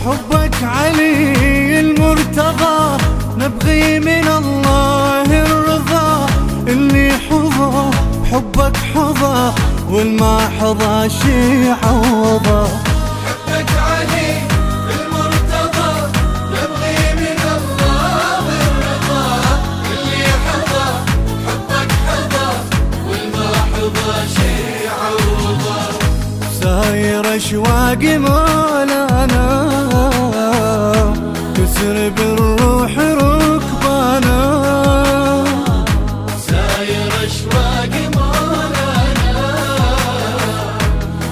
بحبك علي المرتضى نبغي من الله الرضا. اللي حظى بحبك حظى والما حظى شي عوضه حبك علي المرتضى نبغي من تسر بالروح ركبانا. ساير أشواق مولانا.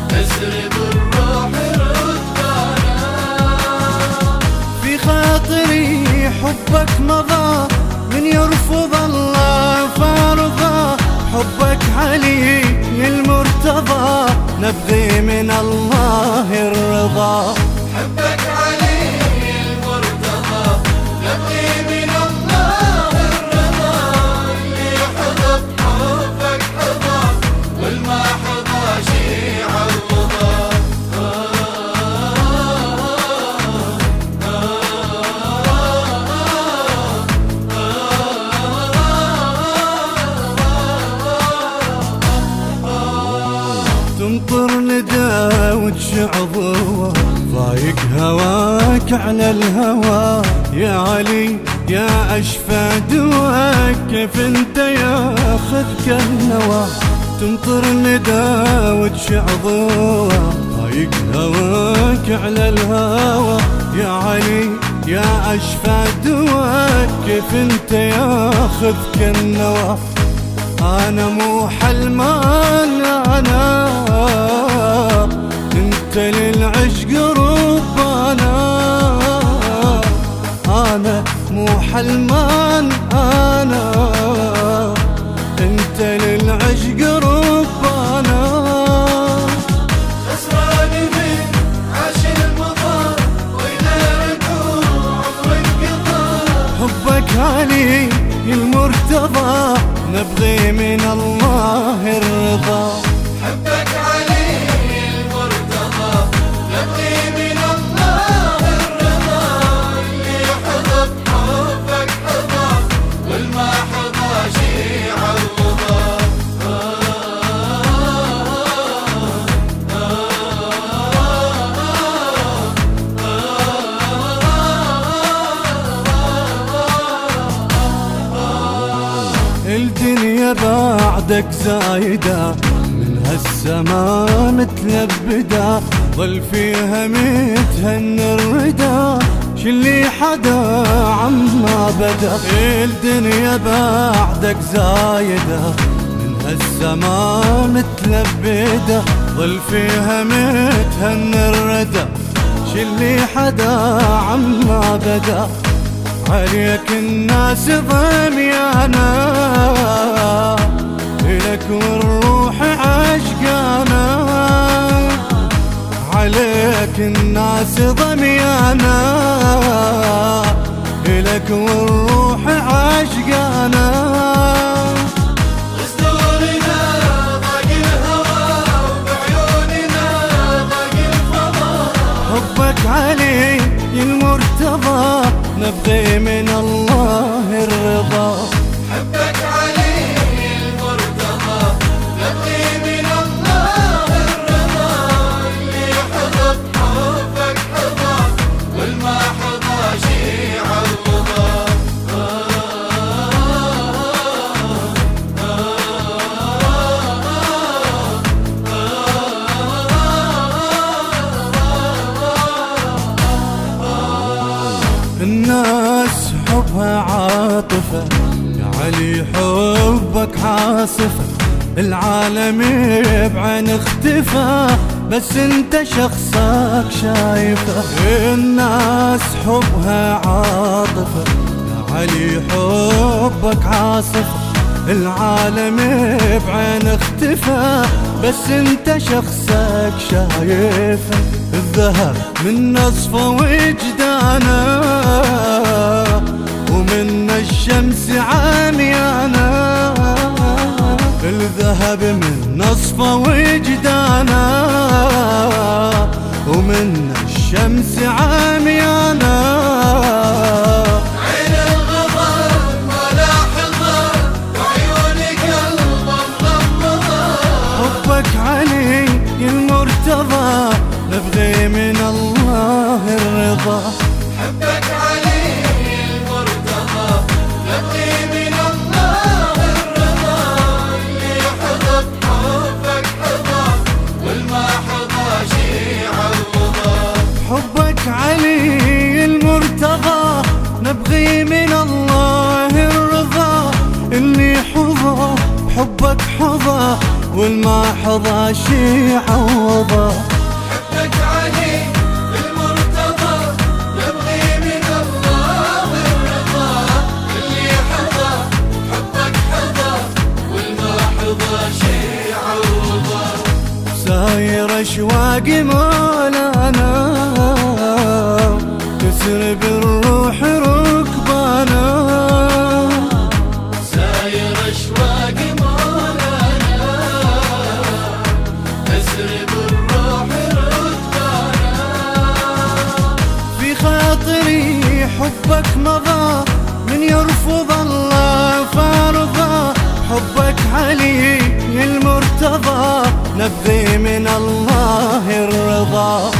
تسرب الروح ركبانا. في خاطري حبك مضى من يرفض الله فرضا حبك علي المرتضى نبغي من الله ضوى ضايق هواك على الهوى. يا علي يا أشفى دواك كيف انت ياخذك النوى؟ تمطر ندى وتشع ضوى. ضايق هواك على الهوى. يا علي يا أشفى دواك كيف انت ياخذك النوى؟ أنا مو حلمان أنا انت للعشق ربانا أنا مو حلمان أنا. أنت للعشق ربانا حبك علي المرتضى نبغي من الله الرضا الدنيا بعدك زايدة من هالسما متلبدة ظل فيها متهن الردى شلي حدا عما بدأ الدنيا بعدك زايدة من هالسما متلبدة ظل فيها متهن الردى شلي حدا عما بدأ. عليك الناس ضميانا إلك والروح عشقانا. عليك الناس ضميانا إلك والروح عشقانا. صدورنا المرتضى نبغي من الله الرضا. علي حبك عاصفة العالم بعين اختفى. بس انت شخصك شايفة الناس حبها عاطفة. علي حبك عاصفة العالم بعين اختفى. بس انت شخصك شايفة الذهب من نصفه وجدانه. ومن الشمس عميانه الذهب من نصفه وجدانه ومن الشمس مغمضه حبك علي المرتضى من الله الرضا. حبك حظى والما حظى شي عوضه حبك علي المرتضى نبغي من الله الرضا اللي حضر حبك حضر والما حضر شي عوضه ساير اشواقي مولانا تسرب الروح حبك مضى من يرفض الله فارضى. حبك علي المرتضى نبغي من الله الرضا.